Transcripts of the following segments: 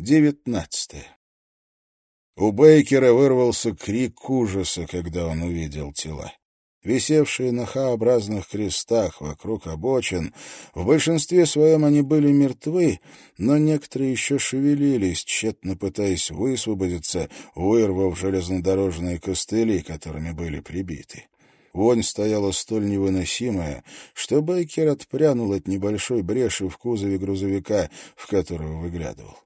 Девятнадцатое. У Бейкера вырвался крик ужаса, когда он увидел тела. Висевшие на Х-образных крестах вокруг обочин, в большинстве своем они были мертвы, но некоторые еще шевелились, тщетно пытаясь высвободиться, вырвав железнодорожные костыли, которыми были прибиты. Вонь стояла столь невыносимая, что Бейкер отпрянул от небольшой бреши в кузове грузовика, в которого выглядывал.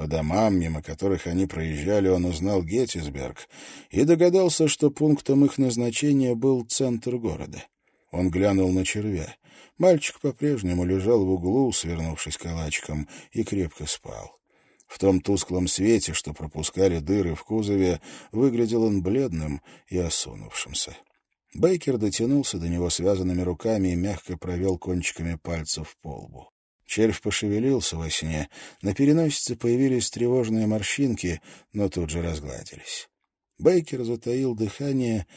По домам, мимо которых они проезжали, он узнал Геттисберг и догадался, что пунктом их назначения был центр города. Он глянул на червя. Мальчик по-прежнему лежал в углу, свернувшись калачиком, и крепко спал. В том тусклом свете, что пропускали дыры в кузове, выглядел он бледным и осунувшимся. Бейкер дотянулся до него связанными руками и мягко провел кончиками пальцев по лбу. Червь пошевелился во сне, на переносице появились тревожные морщинки, но тут же разгладились. Бейкер затаил дыхание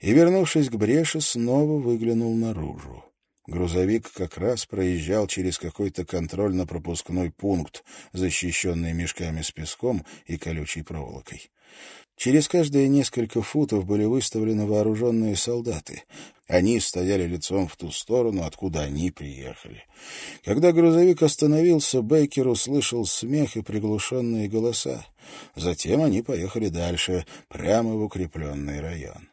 и, вернувшись к бреши, снова выглянул наружу. Грузовик как раз проезжал через какой-то контрольно-пропускной пункт, защищенный мешками с песком и колючей проволокой. Через каждые несколько футов были выставлены вооруженные солдаты. Они стояли лицом в ту сторону, откуда они приехали. Когда грузовик остановился, Бейкер услышал смех и приглушенные голоса. Затем они поехали дальше, прямо в укрепленный район.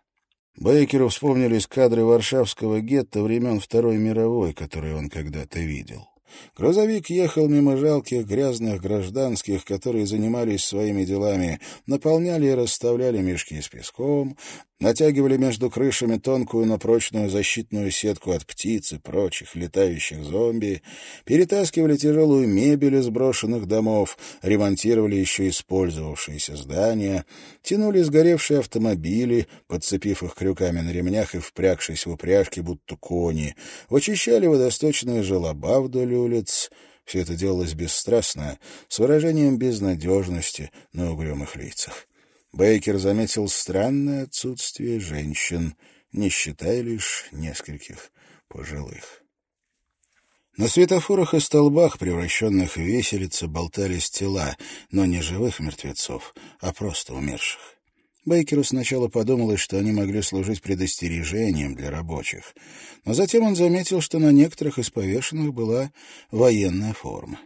Бейкеру вспомнились кадры варшавского гетто времен Второй мировой, которые он когда-то видел. Грузовик ехал мимо жалких грязных гражданских, которые занимались своими делами, наполняли и расставляли мешки с песком, натягивали между крышами тонкую, но прочную защитную сетку от птиц и прочих летающих зомби, перетаскивали тяжелую мебель из брошенных домов, ремонтировали еще использовавшиеся здания, тянули сгоревшие автомобили, подцепив их крюками на ремнях и впрягшись в упряжки, будто кони, вычищали водосточные желоба вдоль улиц. Все это делалось бесстрастно, с выражением безнадежности на угрюмых лицах. Бейкер заметил странное отсутствие женщин, не считая лишь нескольких пожилых. На светофорах и столбах, превращенных в веселицы, болтались тела, но не живых мертвецов, а просто умерших. Бейкеру сначала подумалось, что они могли служить предостережением для рабочих, но затем он заметил, что на некоторых из повешенных была военная форма.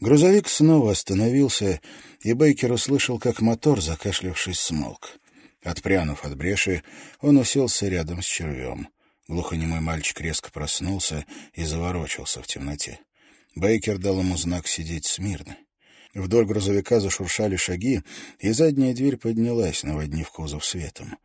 Грузовик снова остановился, и Бейкер услышал, как мотор, закашлявшись, смолк. Отпрянув от бреши, он уселся рядом с червем. Глухонемой мальчик резко проснулся и заворочился в темноте. Бейкер дал ему знак сидеть смирно. Вдоль грузовика зашуршали шаги, и задняя дверь поднялась, наводнив кузов светом.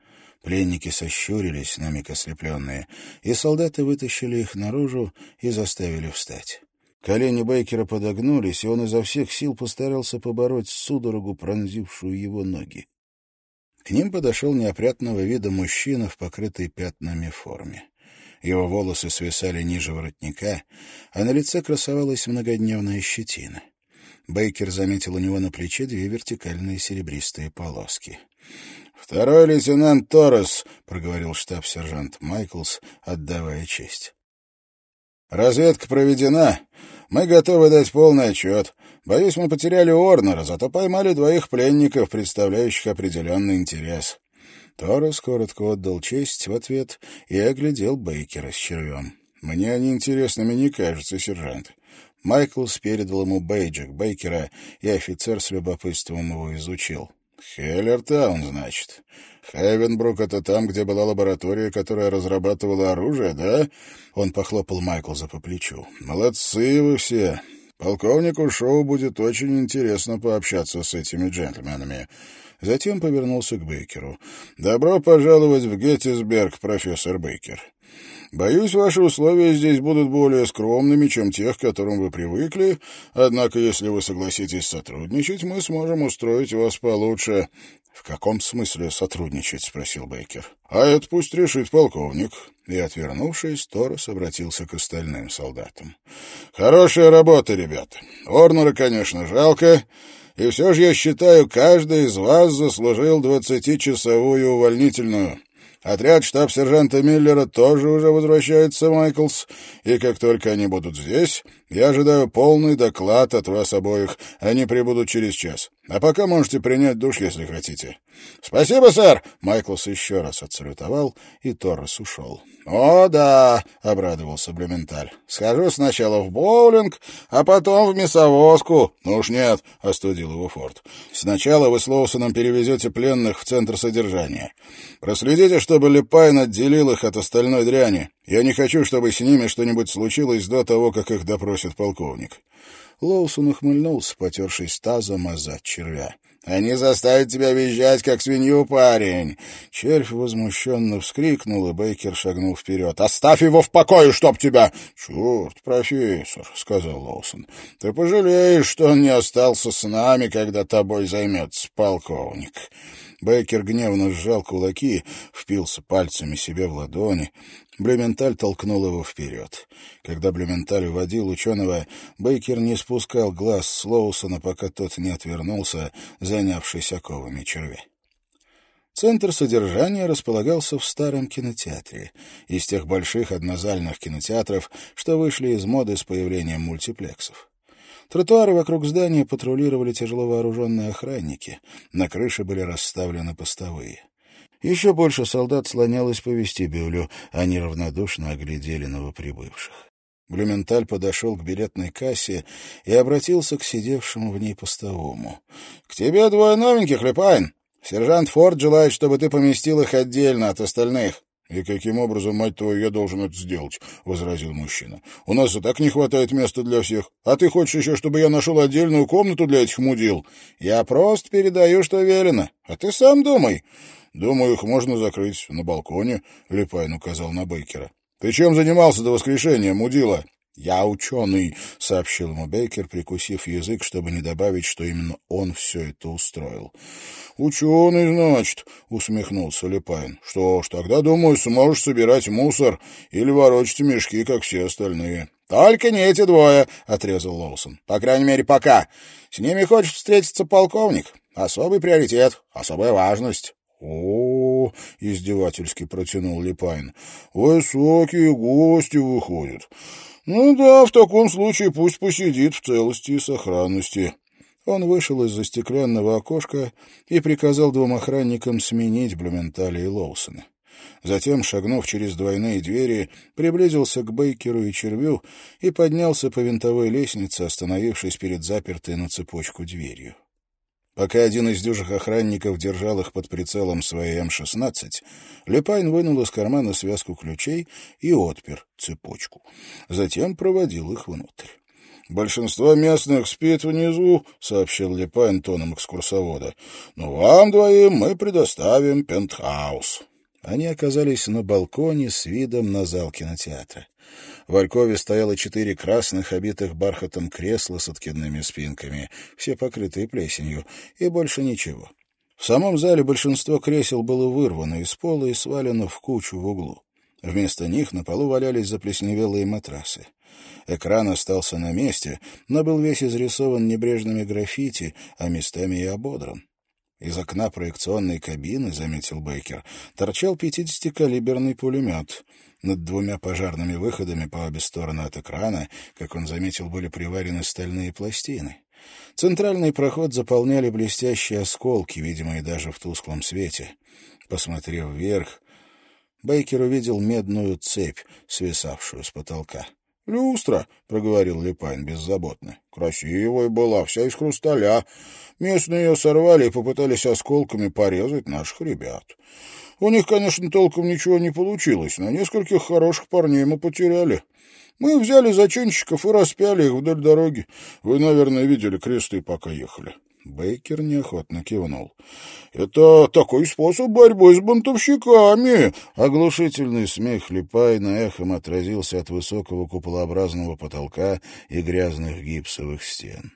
Пленники сощурились, на миг ослепленные, и солдаты вытащили их наружу и заставили встать. Колени Бейкера подогнулись, и он изо всех сил постарался побороть судорогу, пронзившую его ноги. К ним подошел неопрятного вида мужчина в покрытой пятнами форме. Его волосы свисали ниже воротника, а на лице красовалась многодневная щетина. Бейкер заметил у него на плече две вертикальные серебристые полоски. «Второй лейтенант Торрес», — проговорил штаб-сержант Майклс, отдавая честь. «Разведка проведена. Мы готовы дать полный отчет. Боюсь, мы потеряли Орнера, зато поймали двоих пленников, представляющих определенный интерес». Торрес коротко отдал честь в ответ и оглядел Бейкера с червем. «Мне они интересными не кажутся, сержант». Майклс передал ему бейджик Бейкера, и офицер с любопытством его изучил. «Хеллертаун, значит. Хевенбрук — это там, где была лаборатория, которая разрабатывала оружие, да?» Он похлопал Майклза по плечу. «Молодцы вы все. Полковнику Шоу будет очень интересно пообщаться с этими джентльменами». Затем повернулся к Бейкеру. «Добро пожаловать в Геттисберг, профессор Бейкер. Боюсь, ваши условия здесь будут более скромными, чем тех, к которым вы привыкли, однако, если вы согласитесь сотрудничать, мы сможем устроить вас получше». «В каком смысле сотрудничать?» — спросил Бейкер. «А это пусть решит полковник». И, отвернувшись, Торос обратился к остальным солдатам. «Хорошая работа, ребята. Орнера, конечно, жалко, и все же, я считаю, каждый из вас заслужил двадцатичасовую увольнительную». Отряд штаб-сержанта Миллера тоже уже возвращается, Майклс, и как только они будут здесь, Я ожидаю полный доклад от вас обоих. Они прибудут через час. А пока можете принять душ, если хотите. — Спасибо, сэр! — Майклс еще раз отсалютовал, и Торрес ушел. — О, да! — обрадовался Блюменталь. — Схожу сначала в боулинг, а потом в мясовозку. — Ну уж нет, — остудил его Форд. — Сначала вы с Лоусоном перевезете пленных в центр содержания. Проследите, чтобы Лепайн отделил их от остальной дряни. Я не хочу, чтобы с ними что-нибудь случилось до того, как их допросит полковник. Лоусон ухмыльнулся, потершись тазом о червя. «Они заставят тебя визжать, как свинью, парень!» Червь возмущенно вскрикнул, и Бейкер шагнул вперед. «Оставь его в покое, чтоб тебя!» «Черт, профессор!» — сказал Лоусон. «Ты пожалеешь, что он не остался с нами, когда тобой займется полковник!» Бейкер гневно сжал кулаки, впился пальцами себе в ладони. Блюменталь толкнул его вперед. Когда Блюменталь уводил ученого, Бейкер не спускал глаз с Лоусона, пока тот не отвернулся, занявшись оковами червя. Центр содержания располагался в старом кинотеатре, из тех больших однозальных кинотеатров, что вышли из моды с появлением мультиплексов. Тротуары вокруг здания патрулировали тяжело вооруженные охранники, на крыше были расставлены постовые. Еще больше солдат слонялось по вестибюлю, они равнодушно оглядели новоприбывших. Блюменталь подошел к билетной кассе и обратился к сидевшему в ней постовому. — К тебе двое новеньких, Лепайн. Сержант Форд желает, чтобы ты поместил их отдельно от остальных. — И каким образом, мать твою, я должен это сделать? — возразил мужчина. — У нас и так не хватает места для всех. А ты хочешь еще, чтобы я нашел отдельную комнату для этих мудил? Я просто передаю, что велено. А ты сам думай. «Думаю, их можно закрыть на балконе», — Лепайн указал на Бейкера. «Ты чем занимался до воскрешения, мудила?» «Я ученый», — сообщил ему Бейкер, прикусив язык, чтобы не добавить, что именно он все это устроил. «Ученый, значит», — усмехнулся Лепайн. «Что ж, тогда, думаю, сможешь собирать мусор или ворочать мешки, как все остальные». «Только не эти двое», — отрезал Лоусон. «По крайней мере, пока. С ними хочет встретиться полковник. Особый приоритет, особая важность». О, издевательски протянул Лепайн. Высокие гости выходят. Ну да, в таком случае пусть посидит в целости и сохранности. Он вышел из-за стеклянного окошка и приказал двум охранникам сменить Блюменталя и Лоусона. Затем, шагнув через двойные двери, приблизился к Бейкеру и Червю и поднялся по винтовой лестнице, остановившись перед запертой на цепочку дверью. Пока один из дюжих охранников держал их под прицелом своей М-16, Лепайн вынул из кармана связку ключей и отпер цепочку. Затем проводил их внутрь. «Большинство местных спит внизу», — сообщил Лепайн тоном экскурсовода. «Но вам двоим мы предоставим пентхаус». Они оказались на балконе с видом на зал кинотеатра. В Алькове стояло четыре красных, обитых бархатом кресла с откидными спинками, все покрытые плесенью, и больше ничего. В самом зале большинство кресел было вырвано из пола и свалено в кучу в углу. Вместо них на полу валялись заплесневелые матрасы. Экран остался на месте, но был весь изрисован небрежными граффити, а местами и ободран. Из окна проекционной кабины, заметил Бейкер, торчал 50-калиберный пулемет. Над двумя пожарными выходами по обе стороны от экрана, как он заметил, были приварены стальные пластины. Центральный проход заполняли блестящие осколки, видимые даже в тусклом свете. Посмотрев вверх, Бейкер увидел медную цепь, свисавшую с потолка. «Люстра», — проговорил Липайн беззаботно. «Красивая была, вся из хрусталя. Местные ее сорвали и попытались осколками порезать наших ребят. У них, конечно, толком ничего не получилось, но нескольких хороших парней мы потеряли. Мы взяли зачинщиков и распяли их вдоль дороги. Вы, наверное, видели кресты, пока ехали». Бейкер неохотно кивнул. «Это такой способ борьбы с бунтовщиками!» Оглушительный смех Липайна эхом отразился от высокого куполообразного потолка и грязных гипсовых стен.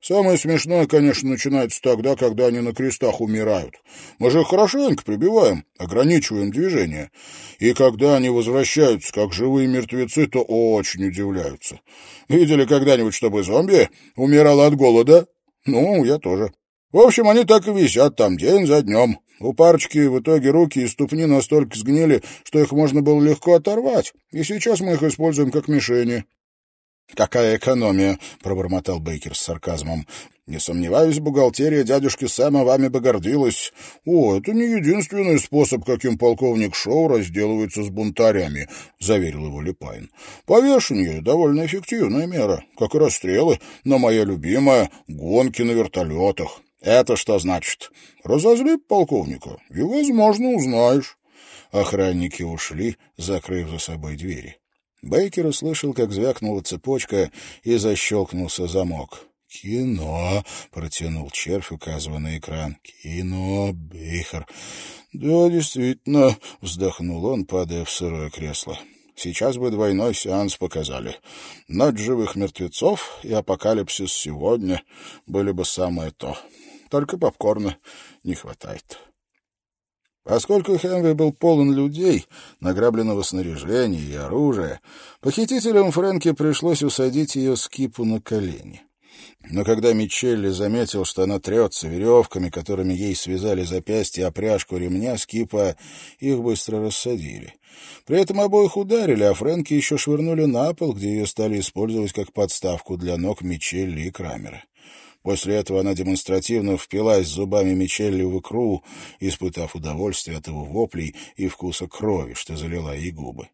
«Самое смешное, конечно, начинается тогда, когда они на крестах умирают. Мы же их хорошенько прибиваем, ограничиваем движение. И когда они возвращаются, как живые мертвецы, то очень удивляются. Видели когда-нибудь, чтобы зомби умирал от голода?» Ну, я тоже. В общем, они так и висят там день за днем. У парочки в итоге руки и ступни настолько сгнили, что их можно было легко оторвать, и сейчас мы их используем как мишени. «Какая экономия!» — пробормотал Бейкер с сарказмом. «Не сомневаюсь, бухгалтерия дядюшки Сэма вами бы гордилась. О, это не единственный способ, каким полковник Шоу разделывается с бунтарями», — заверил его Лепайн. «Повешение — довольно эффективная мера, как и расстрелы, но моя любимая — гонки на вертолетах. Это что значит? Разозли полковника, и, возможно, узнаешь». Охранники ушли, закрыв за собой двери. Бейкер услышал, как звякнула цепочка и защелкнулся замок. «Кино!» — протянул червь, указывая на экран. «Кино, Бейхер!» «Да, действительно!» — вздохнул он, падая в сырое кресло. «Сейчас бы двойной сеанс показали. Ночь живых мертвецов и апокалипсис сегодня были бы самое то. Только попкорна не хватает». Поскольку Хенри был полон людей, награбленного снаряжения и оружия, похитителям Фрэнки пришлось усадить ее скипу на колени. Но когда Мичелли заметил, что она трется веревками, которыми ей связали запястье опряжку ремня, скипа их быстро рассадили. При этом обоих ударили, а Фрэнки еще швырнули на пол, где ее стали использовать как подставку для ног Мичелли и Крамера. После этого она демонстративно впилась зубами Мичелли в икру, испытав удовольствие от его воплей и вкуса крови, что залила ей губы.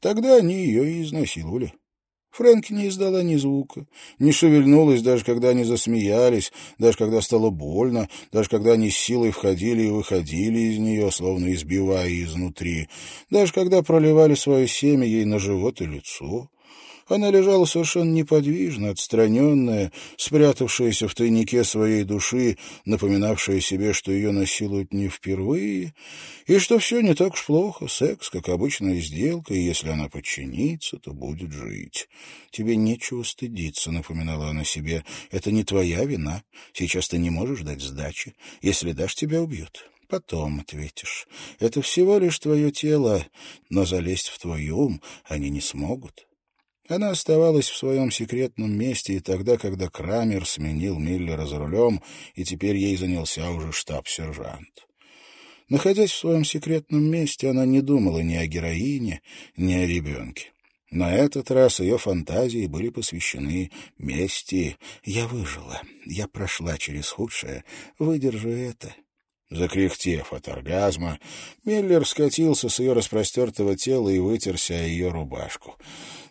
Тогда они ее и изнасиловали. Фрэнк не издала ни звука, не шевельнулась, даже когда они засмеялись, даже когда стало больно, даже когда они с силой входили и выходили из нее, словно избивая изнутри, даже когда проливали свое семя ей на живот и лицо. Она лежала совершенно неподвижно, отстраненная, спрятавшаяся в тайнике своей души, напоминавшая себе, что ее насилуют не впервые, и что все не так уж плохо, секс, как обычная сделка, и если она подчинится, то будет жить. «Тебе нечего стыдиться», — напоминала она себе, — «это не твоя вина. Сейчас ты не можешь дать сдачи. Если дашь, тебя убьют». Потом ответишь. Это всего лишь твое тело, но залезть в твой ум они не смогут. Она оставалась в своем секретном месте и тогда, когда Крамер сменил Миллера за рулем, и теперь ей занялся уже штаб-сержант. Находясь в своем секретном месте, она не думала ни о героине, ни о ребенке. На этот раз ее фантазии были посвящены мести. «Я выжила, я прошла через худшее, выдержу это». Закряхтев от оргазма, Миллер скатился с ее распростертого тела и вытерся о ее рубашку.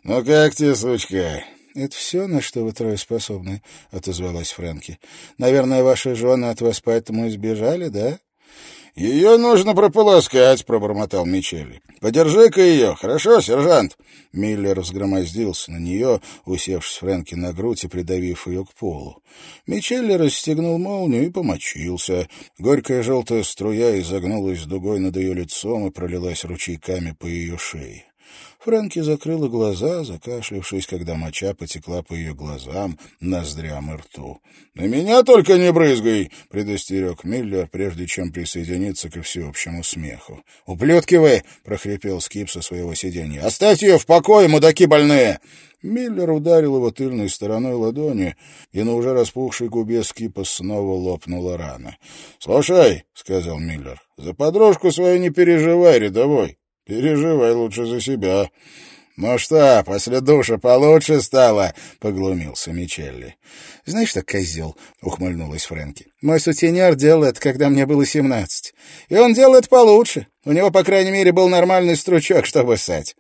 «Ну как тебе, сучка?» «Это все, на что вы трое способны?» — отозвалась Фрэнки. «Наверное, ваши жены от вас поэтому избежали, да?» «Ее нужно прополоскать», — пробормотал Мичели. «Подержи-ка ее, хорошо, сержант?» Миллер взгромоздился на нее, усевшись Фрэнки на грудь и придавив ее к полу. Мичелли расстегнул молнию и помочился. Горькая желтая струя изогнулась дугой над ее лицом и пролилась ручейками по ее шее. Фрэнки закрыла глаза, закашлявшись, когда моча потекла по ее глазам, ноздрям и рту. — На меня только не брызгай! — предостерег Миллер, прежде чем присоединиться ко всеобщему смеху. — Ублюдки вы! — прохрипел Скип со своего сиденья. — Оставьте ее в покое, мудаки больные! Миллер ударил его тыльной стороной ладони, и на уже распухшей губе Скипа снова лопнула рана. — Слушай, — сказал Миллер, — за подружку свою не переживай, рядовой. Переживай лучше за себя. «Ну что, после душа получше стало?» — поглумился Мичелли. «Знаешь что, козел?» — ухмыльнулась Фрэнки. «Мой сутенер делал это, когда мне было семнадцать. И он делал это получше. У него, по крайней мере, был нормальный стручок, чтобы ссать».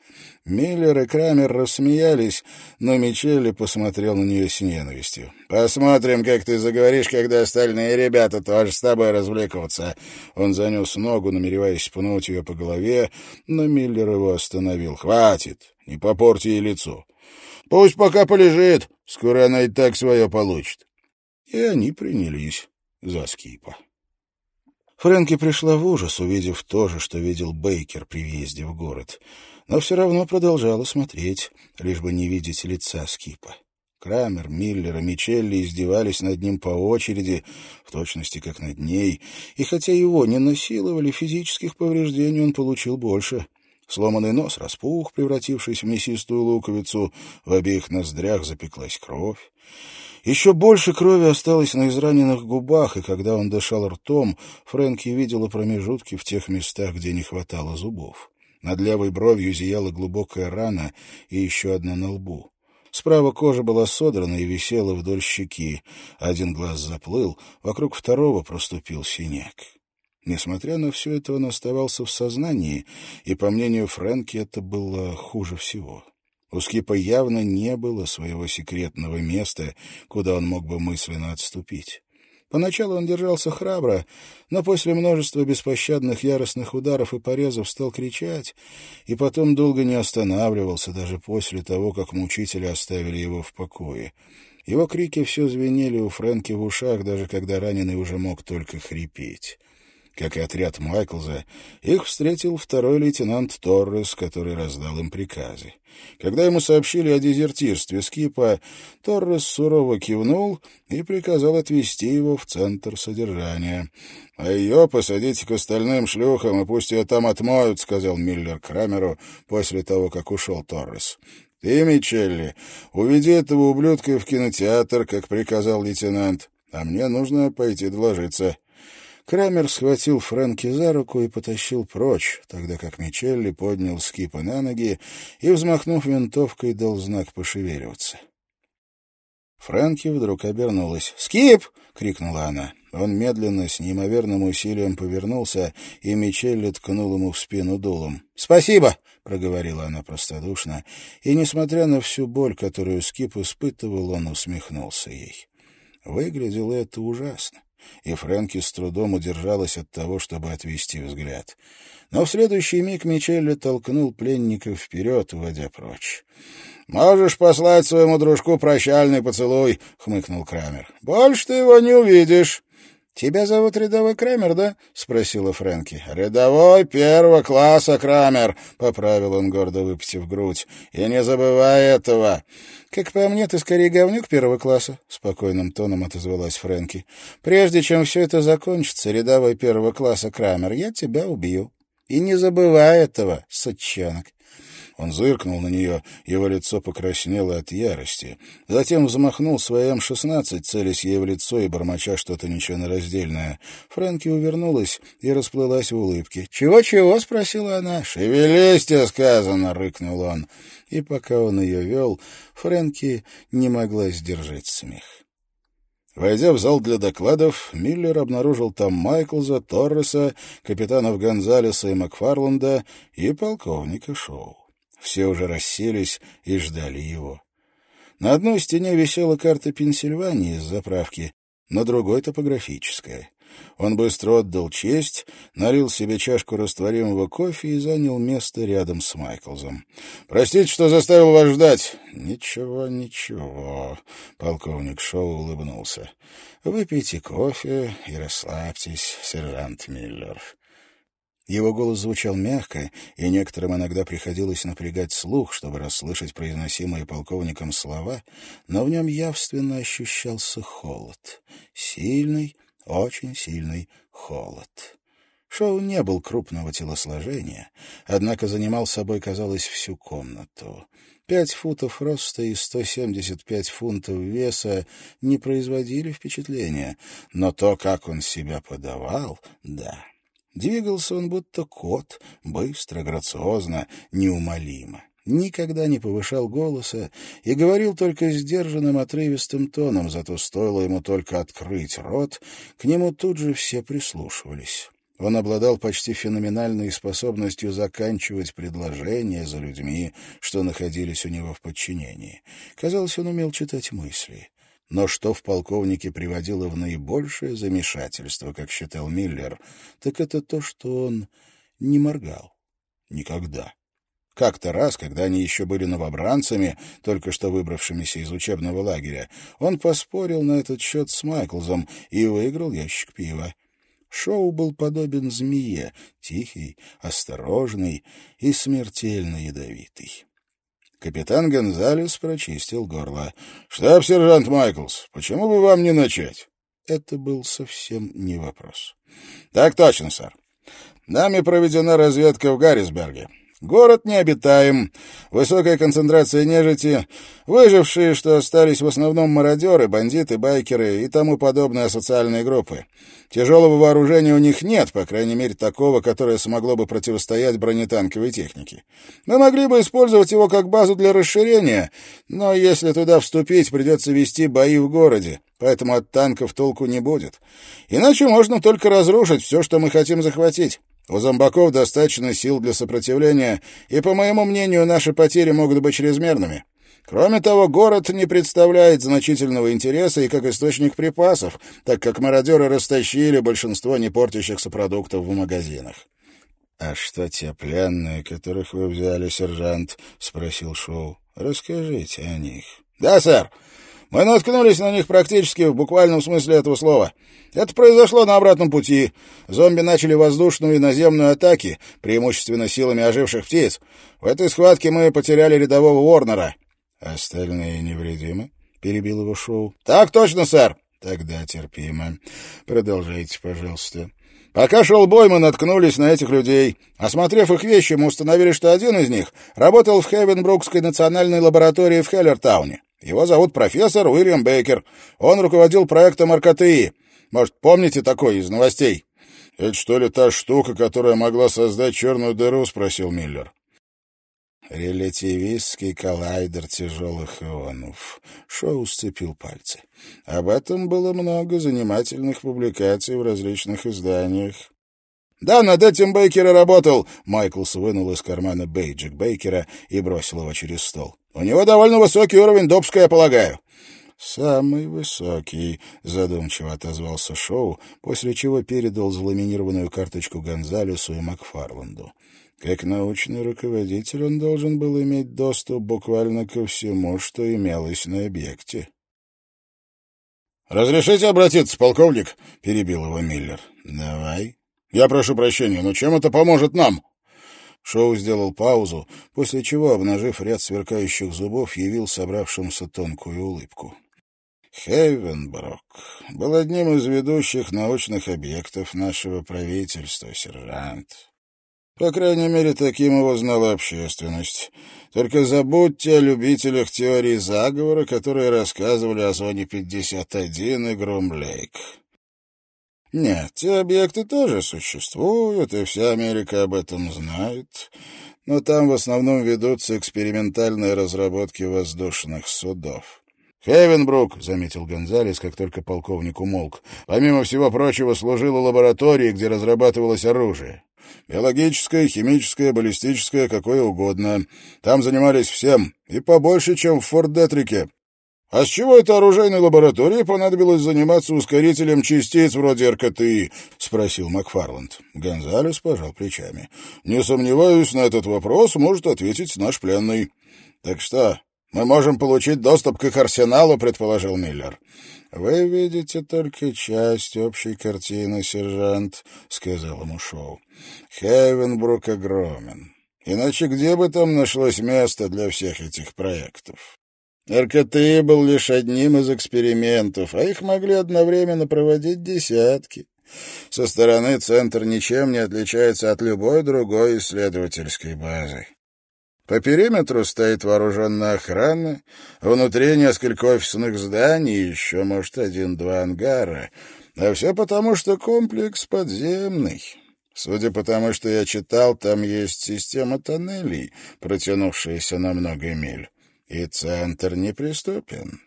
Миллер и Крамер рассмеялись, но Мичелли посмотрел на нее с ненавистью. «Посмотрим, как ты заговоришь, когда остальные ребята тоже с тобой развлекутся». Он занес ногу, намереваясь пнуть ее по голове, но Миллер его остановил. «Хватит, не попорти ей лицо. Пусть пока полежит, скоро она и так свое получит». И они принялись за скипа. Фрэнки пришла в ужас, увидев то же, что видел Бейкер при въезде в город — но все равно продолжала смотреть, лишь бы не видеть лица Скипа. Крамер, Миллер и Мичелли издевались над ним по очереди, в точности как над ней, и хотя его не насиловали, физических повреждений он получил больше. Сломанный нос распух, превратившись в мясистую луковицу, в обеих ноздрях запеклась кровь. Еще больше крови осталось на израненных губах, и когда он дышал ртом, Фрэнки видела промежутки в тех местах, где не хватало зубов. Над левой бровью зияла глубокая рана и еще одна на лбу. Справа кожа была содрана и висела вдоль щеки. Один глаз заплыл, вокруг второго проступил синяк. Несмотря на все это, он оставался в сознании, и, по мнению Фрэнки, это было хуже всего. У Скипа явно не было своего секретного места, куда он мог бы мысленно отступить. Поначалу он держался храбро, но после множества беспощадных яростных ударов и порезов стал кричать, и потом долго не останавливался, даже после того, как мучители оставили его в покое. Его крики все звенели у Фрэнки в ушах, даже когда раненый уже мог только хрипеть. Как и отряд Майклза, их встретил второй лейтенант Торрес, который раздал им приказы. Когда ему сообщили о дезертирстве Скипа, Торрес сурово кивнул и приказал отвезти его в центр содержания. — А ее посадите к остальным шлюхам, и пусть ее там отмоют, — сказал Миллер Крамеру после того, как ушел Торрес. — Ты, Мичелли, уведи этого ублюдка в кинотеатр, как приказал лейтенант, а мне нужно пойти доложиться. — Крамер схватил Фрэнки за руку и потащил прочь, тогда как Мичелли поднял Скипа на ноги и, взмахнув винтовкой, дал знак пошевеливаться. Фрэнки вдруг обернулась. «Скип!» — крикнула она. Он медленно, с неимоверным усилием повернулся, и Мичелли ткнул ему в спину дулом. «Спасибо!» — проговорила она простодушно, и, несмотря на всю боль, которую Скип испытывал, он усмехнулся ей. Выглядело это ужасно и Фрэнки с трудом удержалась от того, чтобы отвести взгляд. Но в следующий миг Мичелли толкнул пленника вперед, уводя прочь. «Можешь послать своему дружку прощальный поцелуй», — хмыкнул Крамер. «Больше ты его не увидишь». «Тебя зовут рядовой Крамер, да?» — спросила Фрэнки. «Рядовой первого класса Крамер», — поправил он, гордо выпитив грудь. «И не забывай этого». «Как по мне, ты скорее говнюк первого класса», — спокойным тоном отозвалась Фрэнки. «Прежде чем все это закончится, рядовой первого класса Крамер, я тебя убью. И не забывай этого, сучонок. Он зыркнул на нее, его лицо покраснело от ярости. Затем взмахнул своим шестнадцать, целясь ей в лицо и бормоча что-то нечленораздельное. Фрэнки увернулась и расплылась в улыбке. «Чего-чего?» — спросила она. «Шевелись, тебе сказано!» — рыкнул он. И пока он ее вел, Фрэнки не могла сдержать смех. Войдя в зал для докладов, Миллер обнаружил там Майклза, Торреса, капитанов Гонзалеса и Макфарланда и полковника Шоу. Все уже расселись и ждали его. На одной стене висела карта Пенсильвании с заправки, на другой — топографическая. Он быстро отдал честь, налил себе чашку растворимого кофе и занял место рядом с Майклзом. «Простите, что заставил вас ждать». «Ничего, ничего», — полковник Шоу улыбнулся. «Выпейте кофе и расслабьтесь, сержант Миллер. Его голос звучал мягко, и некоторым иногда приходилось напрягать слух, чтобы расслышать произносимые полковником слова, но в нем явственно ощущался холод. Сильный, очень сильный холод. Шоу не был крупного телосложения, однако занимал собой, казалось, всю комнату. Пять футов роста и сто семьдесят пять фунтов веса не производили впечатления, но то, как он себя подавал, да. Двигался он будто кот, быстро, грациозно, неумолимо. Никогда не повышал голоса и говорил только сдержанным отрывистым тоном, зато стоило ему только открыть рот, к нему тут же все прислушивались. Он обладал почти феноменальной способностью заканчивать предложения за людьми, что находились у него в подчинении. Казалось, он умел читать мысли. Но что в полковнике приводило в наибольшее замешательство, как считал Миллер, так это то, что он не моргал. Никогда. Как-то раз, когда они еще были новобранцами, только что выбравшимися из учебного лагеря, он поспорил на этот счет с Майклзом и выиграл ящик пива. Шоу был подобен змее, тихий, осторожный и смертельно ядовитый. Капитан Гонзалес прочистил горло. «Штаб-сержант Майклс, почему бы вам не начать?» Это был совсем не вопрос. «Так точно, сэр. Нами проведена разведка в Гаррисберге. Город необитаем, высокая концентрация нежити, выжившие, что остались в основном мародеры, бандиты, байкеры и тому подобные социальные группы. Тяжелого вооружения у них нет, по крайней мере такого, которое смогло бы противостоять бронетанковой технике. Мы могли бы использовать его как базу для расширения, но если туда вступить, придется вести бои в городе, поэтому от танков толку не будет. Иначе можно только разрушить все, что мы хотим захватить. У зомбаков достаточно сил для сопротивления, и, по моему мнению, наши потери могут быть чрезмерными. Кроме того, город не представляет значительного интереса и как источник припасов, так как мародеры растащили большинство непортящихся продуктов в магазинах. — А что те пленные, которых вы взяли, сержант? — спросил Шоу. — Расскажите о них. — Да, сэр. Мы наткнулись на них практически в буквальном смысле этого слова. Это произошло на обратном пути. Зомби начали воздушную и наземную атаки, преимущественно силами оживших птиц. В этой схватке мы потеряли рядового Уорнера. — Остальные невредимы? — перебил его Шоу. — Так точно, сэр. — Тогда терпимо. Продолжайте, пожалуйста. Пока шел бой, мы наткнулись на этих людей. Осмотрев их вещи, мы установили, что один из них работал в Хевенбрукской национальной лаборатории в Хеллертауне. Его зовут профессор Уильям Бейкер. Он руководил проектом РКТИ. Может, помните такой из новостей? — Это что ли та штука, которая могла создать черную дыру? — спросил Миллер. Релятивистский коллайдер тяжелых ионов. Шоу сцепил пальцы. Об этом было много занимательных публикаций в различных изданиях. «Да, над этим Бейкер и работал!» Майклс вынул из кармана бейджик Бейкера и бросил его через стол. «У него довольно высокий уровень допуска, я полагаю». «Самый высокий», — задумчиво отозвался Шоу, после чего передал заламинированную карточку Гонзалесу и Макфарланду. Как научный руководитель он должен был иметь доступ буквально ко всему, что имелось на объекте. «Разрешите обратиться, полковник?» — перебил его Миллер. «Давай». «Я прошу прощения, но чем это поможет нам?» Шоу сделал паузу, после чего, обнажив ряд сверкающих зубов, явил собравшимся тонкую улыбку. Хейвенброк был одним из ведущих научных объектов нашего правительства, сержант. По крайней мере, таким его знала общественность. Только забудьте о любителях теории заговора, которые рассказывали о зоне 51 и Грумлейк. Нет, те объекты тоже существуют, и вся Америка об этом знает, но там в основном ведутся экспериментальные разработки воздушных судов. «Хевенбрук», — заметил Гонзалес, как только полковник умолк, «помимо всего прочего служила лабораторией, где разрабатывалось оружие. Биологическое, химическое, баллистическое, какое угодно. Там занимались всем, и побольше, чем в Форт-Детрике. А с чего это оружейной лаборатории понадобилось заниматься ускорителем частиц вроде РКТИ? — спросил Макфарланд. Гонзалес пожал плечами. — Не сомневаюсь, на этот вопрос может ответить наш пленный. — Так что, мы можем получить доступ к их арсеналу, — предположил Миллер. — Вы видите только часть общей картины, сержант, — сказал ему Шоу. — Хевенбрук огромен. Иначе где бы там нашлось место для всех этих проектов? РКТ был лишь одним из экспериментов, а их могли одновременно проводить десятки. Со стороны центр ничем не отличается от любой другой исследовательской базы. По периметру стоит вооруженная охрана, внутри несколько офисных зданий еще, может, один-два ангара. А все потому, что комплекс подземный. Судя по тому, что я читал, там есть система тоннелей, протянувшаяся на много миль. И центр неприступен.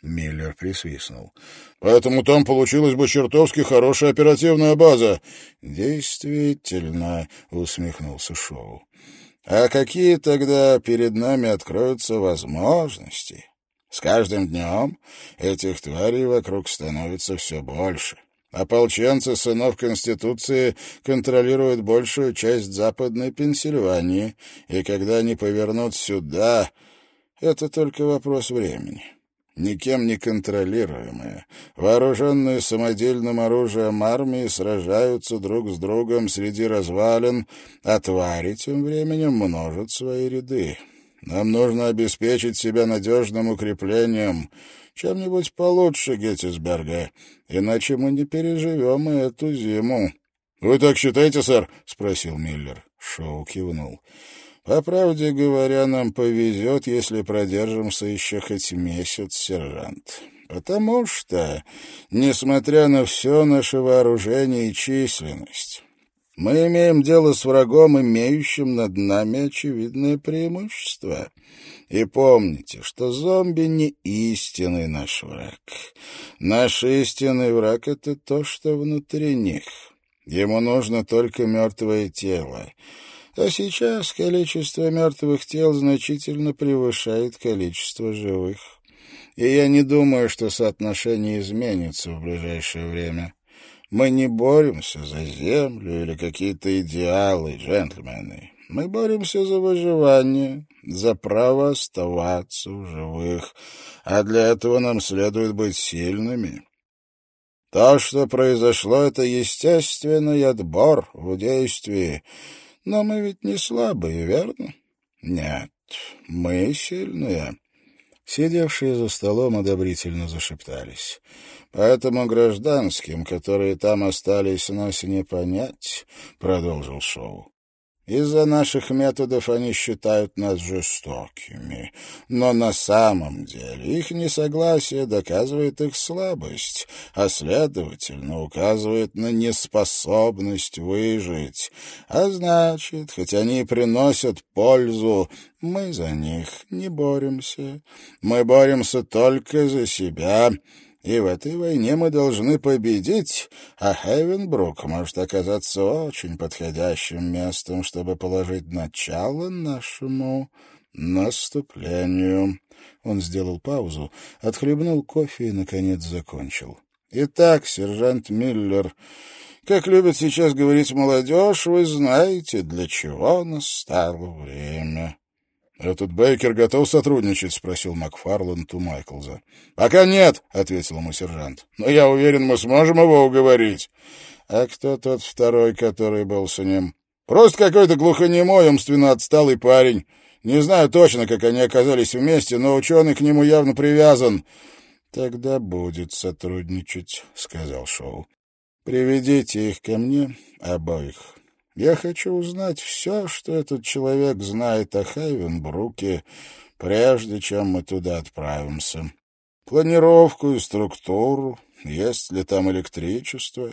Миллер присвистнул. «Поэтому там получилась бы чертовски хорошая оперативная база». «Действительно», — усмехнулся Шоу. «А какие тогда перед нами откроются возможности? С каждым днем этих тварей вокруг становится все больше. Ополченцы сынов Конституции контролируют большую часть Западной Пенсильвании, и когда они повернут сюда, это только вопрос времени. Никем не контролируемые, вооруженные самодельным оружием армии сражаются друг с другом среди развалин, а твари тем временем множат свои ряды. Нам нужно обеспечить себя надежным укреплением, чем-нибудь получше Геттисберга, иначе мы не переживем и эту зиму. — Вы так считаете, сэр? — спросил Миллер. Шоу кивнул. По правде говоря, нам повезет, если продержимся еще хоть месяц, сержант. Потому что, несмотря на все наше вооружение и численность, мы имеем дело с врагом, имеющим над нами очевидное преимущество. И помните, что зомби не истинный наш враг. Наш истинный враг — это то, что внутри них. Ему нужно только мертвое тело. А сейчас количество мертвых тел значительно превышает количество живых. И я не думаю, что соотношение изменится в ближайшее время. Мы не боремся за землю или какие-то идеалы, джентльмены. Мы боремся за выживание, за право оставаться в живых, а для этого нам следует быть сильными. То, что произошло, это естественный отбор в действии. Но мы ведь не слабые, верно? Нет, мы сильные. Сидевшие за столом одобрительно зашептались. Поэтому гражданским, которые там остались, нас не понять, — продолжил Шоу. Из-за наших методов они считают нас жестокими. Но на самом деле их несогласие доказывает их слабость, а, следовательно, указывает на неспособность выжить. А значит, хоть они и приносят пользу, мы за них не боремся. Мы боремся только за себя — и в этой войне мы должны победить, а Хевенбрук может оказаться очень подходящим местом, чтобы положить начало нашему наступлению». Он сделал паузу, отхлебнул кофе и, наконец, закончил. «Итак, сержант Миллер, как любит сейчас говорить молодежь, вы знаете, для чего настало время». «Этот Бейкер готов сотрудничать?» — спросил Макфарланд у Майклза. «Пока нет», — ответил ему сержант. «Но я уверен, мы сможем его уговорить». «А кто тот второй, который был с ним?» «Просто какой-то глухонемой, умственно отсталый парень. Не знаю точно, как они оказались вместе, но ученый к нему явно привязан». «Тогда будет сотрудничать», — сказал Шоу. «Приведите их ко мне, обоих». Я хочу узнать все, что этот человек знает о Хайвенбруке, прежде чем мы туда отправимся. Планировку и структуру, есть ли там электричество,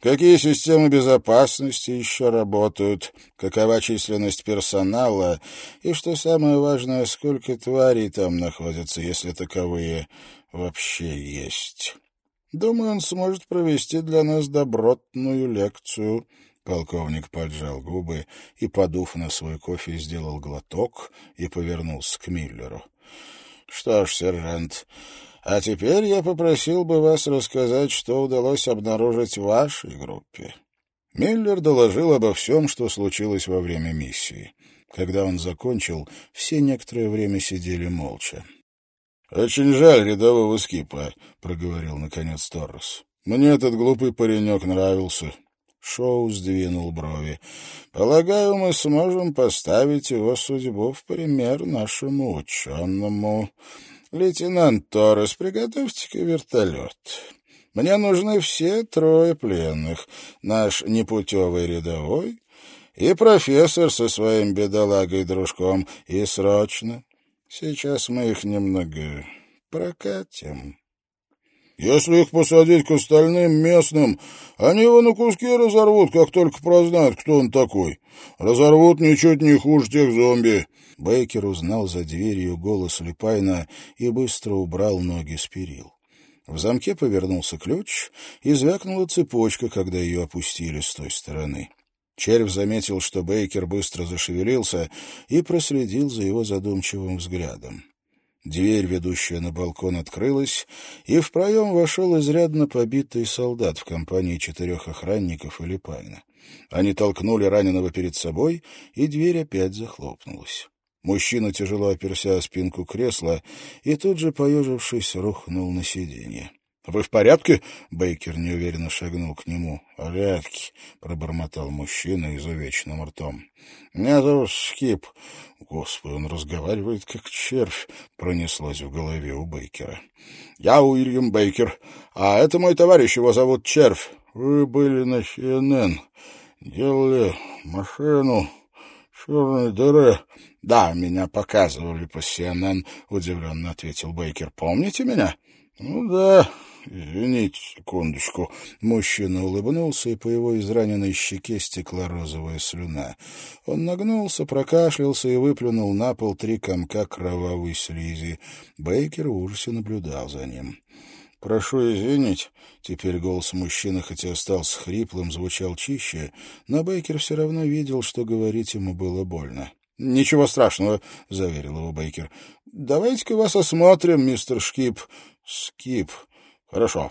какие системы безопасности еще работают, какова численность персонала и, что самое важное, сколько тварей там находится, если таковые вообще есть. Думаю, он сможет провести для нас добротную лекцию — Полковник поджал губы и, подув на свой кофе, сделал глоток и повернулся к Миллеру. — Что ж, сержант, а теперь я попросил бы вас рассказать, что удалось обнаружить в вашей группе. Миллер доложил обо всем, что случилось во время миссии. Когда он закончил, все некоторое время сидели молча. — Очень жаль рядового скипа, — проговорил наконец Торрес. — Мне этот глупый паренек нравился. Шоу сдвинул брови. «Полагаю, мы сможем поставить его судьбу в пример нашему ученому. Лейтенант Торрес, приготовьте-ка вертолет. Мне нужны все трое пленных. Наш непутевый рядовой и профессор со своим бедолагой-дружком. И срочно. Сейчас мы их немного прокатим». Если их посадить к остальным местным, они его на куски разорвут, как только прознают, кто он такой. Разорвут ничуть не хуже тех зомби». Бейкер узнал за дверью голос Лепайна и быстро убрал ноги с перил. В замке повернулся ключ, и звякнула цепочка, когда ее опустили с той стороны. Червь заметил, что Бейкер быстро зашевелился, и проследил за его задумчивым взглядом. Дверь, ведущая на балкон, открылась, и в проем вошел изрядно побитый солдат в компании четырех охранников и Лепайна. Они толкнули раненого перед собой, и дверь опять захлопнулась. Мужчина тяжело оперся о спинку кресла и тут же, поежившись, рухнул на сиденье. «Вы в порядке?» — Бейкер неуверенно шагнул к нему. «В порядке», — пробормотал мужчина изувеченным ртом. «Меня зовут Скип. Господи, он разговаривает как червь», — пронеслось в голове у Бейкера. «Я Уильям Бейкер, а это мой товарищ, его зовут Червь. Вы были на CNN, делали машину, «Черные дыры?» «Да, меня показывали по CNN», — удивленно ответил Бейкер. «Помните меня?» «Ну да, извините, секундочку». Мужчина улыбнулся, и по его израненной щеке стекла розовая слюна. Он нагнулся, прокашлялся и выплюнул на пол три комка кровавой слизи. Бейкер в ужасе наблюдал за ним. «Прошу извинить». Теперь голос мужчины, хотя остался хриплым, звучал чище, но Бейкер все равно видел, что говорить ему было больно. «Ничего страшного», — заверил его Бейкер. «Давайте-ка вас осмотрим, мистер Шкип». «Скип. Хорошо.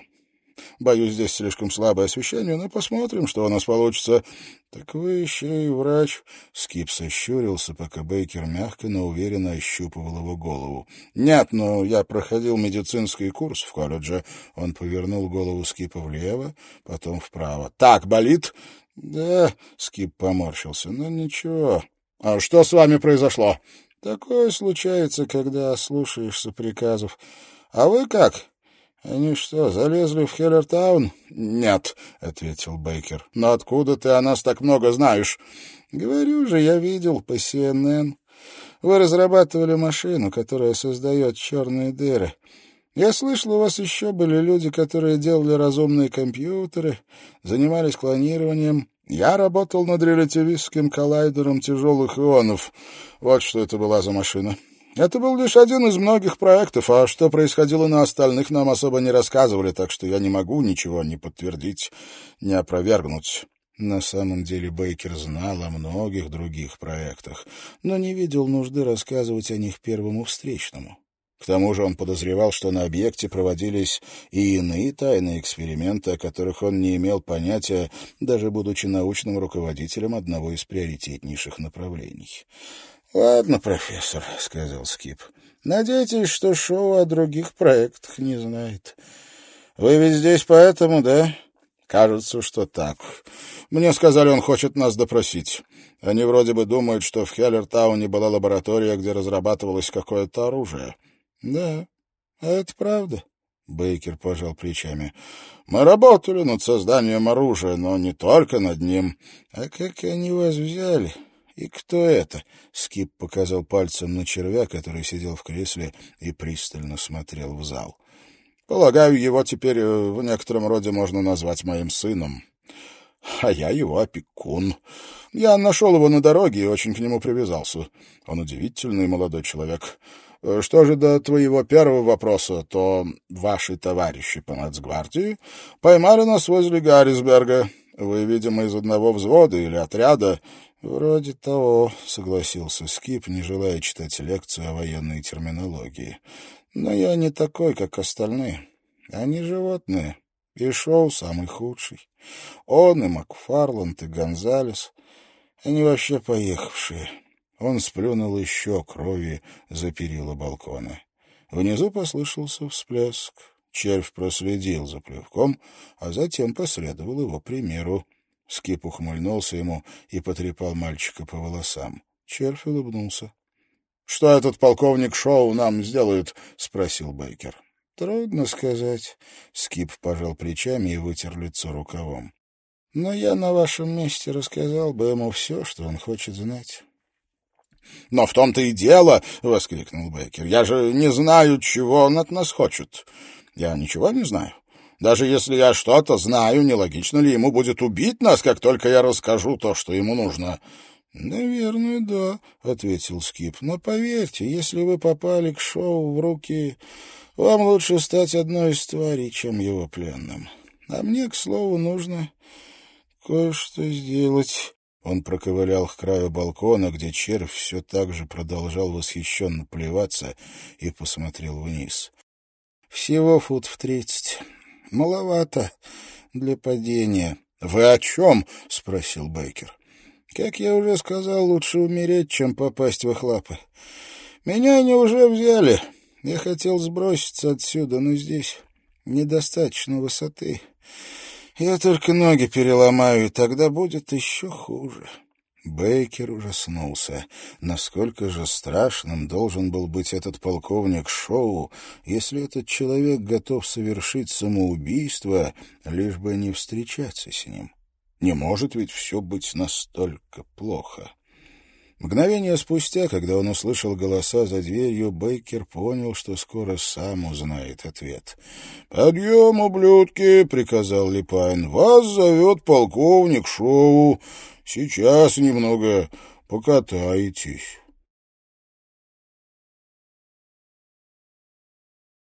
Боюсь, здесь слишком слабое освещение, но посмотрим, что у нас получится. Так вы еще и врач. Скип сощурился, пока Бейкер мягко, но уверенно ощупывал его голову. Нет, но я проходил медицинский курс в колледже. Он повернул голову Скипа влево, потом вправо. Так, болит? Да, Скип поморщился. Ну, ничего. А что с вами произошло? Такое случается, когда слушаешься приказов. А вы как? «Они что, залезли в Хеллертаун?» «Нет», — ответил Бейкер. «Но откуда ты о нас так много знаешь?» «Говорю же, я видел по CNN. Вы разрабатывали машину, которая создает черные дыры. Я слышал, у вас еще были люди, которые делали разумные компьютеры, занимались клонированием. Я работал над релятивистским коллайдером тяжелых ионов. Вот что это была за машина». Это был лишь один из многих проектов, а что происходило на остальных, нам особо не рассказывали, так что я не могу ничего ни подтвердить, ни опровергнуть. На самом деле Бейкер знал о многих других проектах, но не видел нужды рассказывать о них первому встречному. К тому же он подозревал, что на объекте проводились и иные тайные эксперименты, о которых он не имел понятия, даже будучи научным руководителем одного из приоритетнейших направлений. — Ладно, профессор, — сказал Скип. — Надейтесь, что шоу о других проектах не знает. Вы ведь здесь поэтому, да? Кажется, что так. Мне сказали, он хочет нас допросить. Они вроде бы думают, что в Хеллертауне была лаборатория, где разрабатывалось какое-то оружие. — Да, а это правда. Бейкер пожал плечами. «Мы работали над созданием оружия, но не только над ним. А как они вас взяли? «И кто это?» — Скип показал пальцем на червя, который сидел в кресле и пристально смотрел в зал. «Полагаю, его теперь э, в некотором роде можно назвать моим сыном. А я его опекун. Я нашел его на дороге и очень к нему привязался. Он удивительный молодой человек». Э, что же до твоего первого вопроса, то ваши товарищи по нацгвардии поймали нас возле Гаррисберга. Вы, видимо, из одного взвода или отряда, «Вроде того», — согласился Скип, не желая читать лекцию о военной терминологии. «Но я не такой, как остальные. Они животные, и Шоу самый худший. Он и Макфарланд, и Гонзалес. Они вообще поехавшие». Он сплюнул еще крови за перила балкона. Внизу послышался всплеск. Червь проследил за плевком, а затем последовал его примеру. Скип ухмыльнулся ему и потрепал мальчика по волосам. Червь улыбнулся. — Что этот полковник Шоу нам сделает? — спросил Бейкер. — Трудно сказать. Скип пожал плечами и вытер лицо рукавом. — Но я на вашем месте рассказал бы ему все, что он хочет знать. — Но в том-то и дело, — воскликнул Бейкер. — Я же не знаю, чего он от нас хочет. Я ничего не знаю. Даже если я что-то знаю, нелогично ли ему будет убить нас, как только я расскажу то, что ему нужно?» «Наверное, да», — ответил Скип. «Но поверьте, если вы попали к Шоу в руки, вам лучше стать одной из тварей, чем его пленным. А мне, к слову, нужно кое-что сделать». Он проковылял к краю балкона, где червь все так же продолжал восхищенно плеваться, и посмотрел вниз. «Всего фут в тридцать». Маловато для падения. — Вы о чем? — спросил Бейкер. — Как я уже сказал, лучше умереть, чем попасть в их лапы. Меня они уже взяли. Я хотел сброситься отсюда, но здесь недостаточно высоты. Я только ноги переломаю, и тогда будет еще хуже. Бейкер ужаснулся. Насколько же страшным должен был быть этот полковник Шоу, если этот человек готов совершить самоубийство, лишь бы не встречаться с ним? Не может ведь все быть настолько плохо. Мгновение спустя, когда он услышал голоса за дверью, Бейкер понял, что скоро сам узнает ответ. «Подъем, ублюдки!» — приказал Липайн. «Вас зовет полковник Шоу. Сейчас немного покатаетесь».